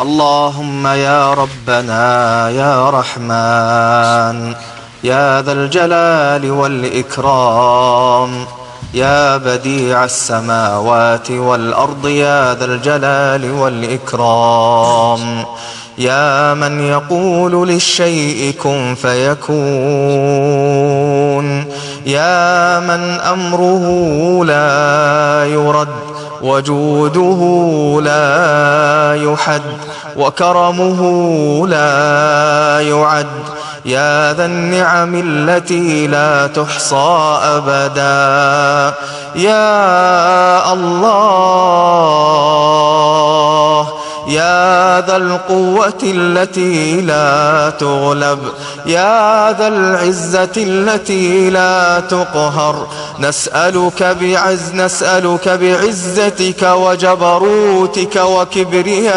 اللهم يا ربنا يا رحمن يا ذا الجلال والإكرام يا بديع السماوات والأرض يا ذا الجلال والإكرام. يا من يقول للشيء كن فيكون يا من أمره لا يرد وجوده لا يحد وكرمه لا يعد. يا ذا النعم التي لا تحصى أبدا. يا الله ذا القوة التي لا تغلب. يا ذا العزة التي لا تقهر. نسألك بعز نسألك بعزتك وجبروتك وكبريائك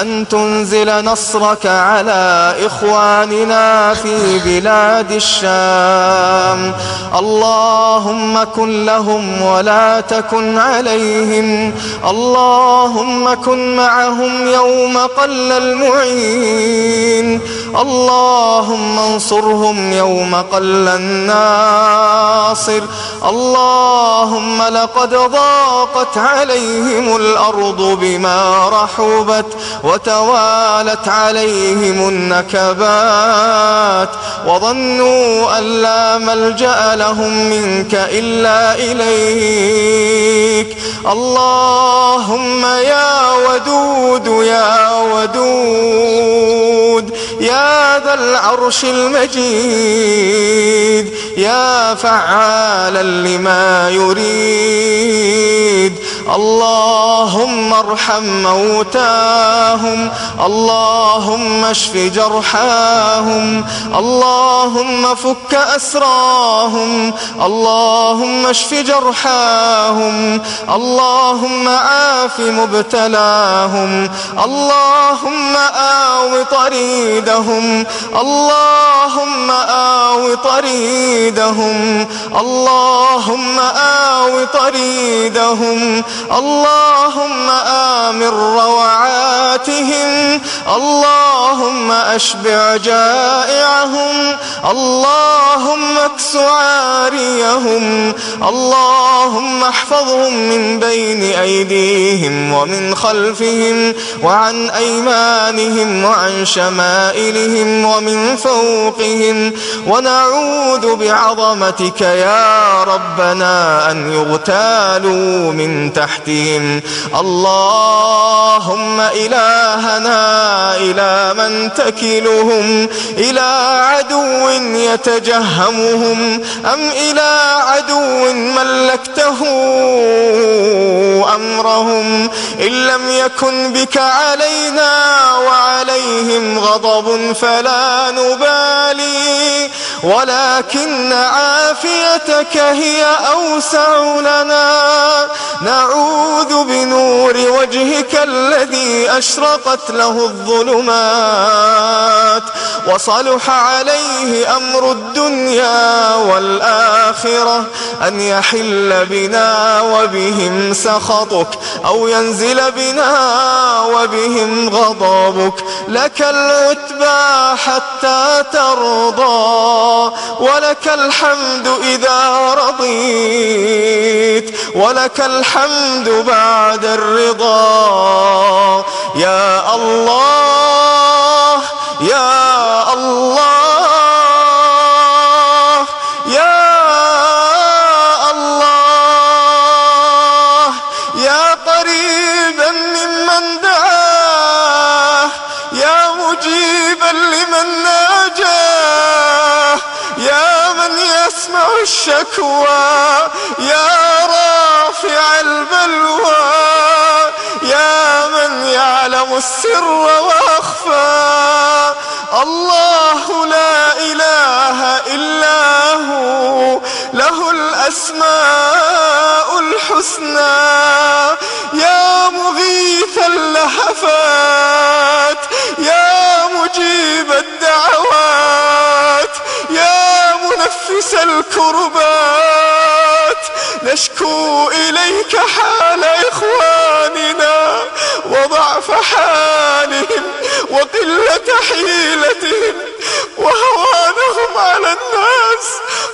أن تنزل نصرك على إخواننا في بلاد الشام. اللهم كن لهم ولا تكن عليهم. اللهم كن معهم يوم قل المعين. اللهم انصرهم يوم قل الناصر. اللهم لقد ضاقت عليهم الأرض بما رحبت وتوالت عليهم النكبات. وظنوا أن لا ملجأ لهم منك إلا إليك. اللهم يا ودود يا ودود يا ذا العرش المجيد يا فعالا لما يريد. اللهم ارحم موتاهم اللهم اشف جرحاهم اللهم فك أسراهم اللهم اشف جرحاهم اللهم عاف مبتلاهم اللهم آو طريدهم اللهم آو طريدهم اللهم آو طريدهم. اللهم آمن روعاتهم اللهم أشبع جائعهم اللهم إكس عاريهم اللهم احفظهم من بين أيديهم ومن خلفهم وعن أيمانهم وعن شمائلهم ومن فوقهم. ونعوذ بعظمتك يا ربنا أن يغتالوا من تحتهم. اللهم إلهنا إلى من تكلهم إلى عدو يتجهمهم أم إلى عدو ملكته أمرهم. إن لم يكن بك علينا وعليهم غضب فلا نبالي. ولكن عافيتك هي أوسع لنا. نعوذ بنور وجهك الذي أشرقت له الظلمات. وصلح عليه أمر الدنيا والآخرة. أن يحل بنا وبهم سخطك. أو ينزل بنا وبهم غضبك لك العتبى حتى ترضى ولك الحمد إذا رضيت ولك الحمد بعد الرضا يا الله يا مجيبا لمن ناجاه. يا من يسمع الشكوى. يا رافع البلوى. يا من يعلم السر وأخفى. الله لا إله إلا هو. له الأسماء الحسنى. منفس الكربات نشكو إليك حال إخواننا وضعف ضعف حالهم وقلة حيلتهم وهوانهم على الناس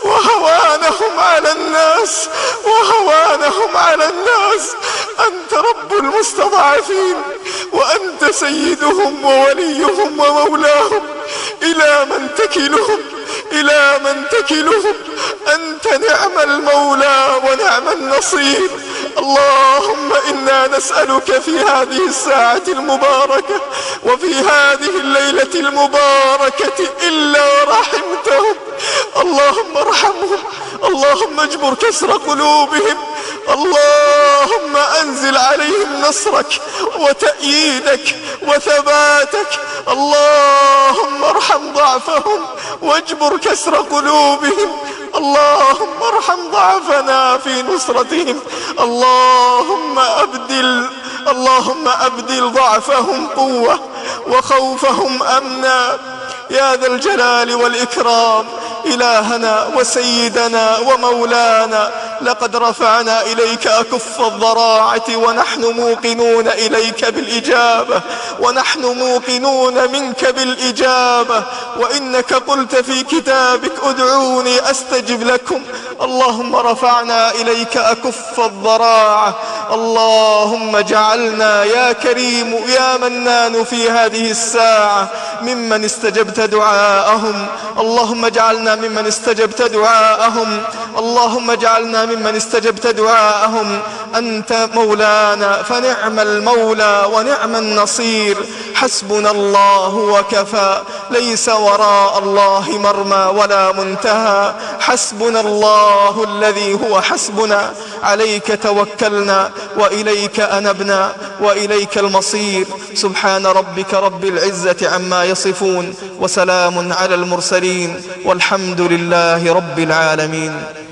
وهوانهم على الناس وهوانهم على الناس. أنت رب المستضعفين وأنت سيدهم ووليهم ومولاهم إلى من تكلهم إلى من تكلهم. أنت نعم المولى ونعم النصير. اللهم إنا نسألك في هذه الساعة المباركة وفي هذه الليلة المباركة إلا رحمتهم. اللهم ارحمهم. اللهم اجبر كسر قلوبهم. اللهم أنزل عليهم نصرك وتأييدك وثباتك. اللهم ارحم ضعفهم. واجبر كسر قلوبهم. اللهم ارحم ضعفنا في نصرتهم. اللهم أبدل اللهم أبدل ضعفهم قوة وخوفهم أمنا. يا ذا الجلال والإكرام. إلهنا وسيدنا ومولانا. لقد رفعنا إليك أكف الضراعة ونحن موقنون إليك بالإجابة ونحن موقنون منك بالإجابة وإنك قلت في كتابك ادعوني أستجب لكم. اللهم رفعنا إليك أكف الضراعة. اللهم اجعلنا يا كريم يا منان في هذه الساعة ممن استجبت دعاءهم. اللهم اجعلنا ممن استجبت دعاءهم. اللهم اجعلنا ممن استجبت دعاءهم أنت مولانا فنعم المولى ونعم النصير. حسبنا الله وكفى ليس وراء الله مرمى ولا منتهى. حسبنا الله الذي هو حسبنا عليك توكلنا وإليك أنبنا وإليك المصير. سبحان ربك رب العزة عما يصفون وسلام على المرسلين والحمد لله رب العالمين.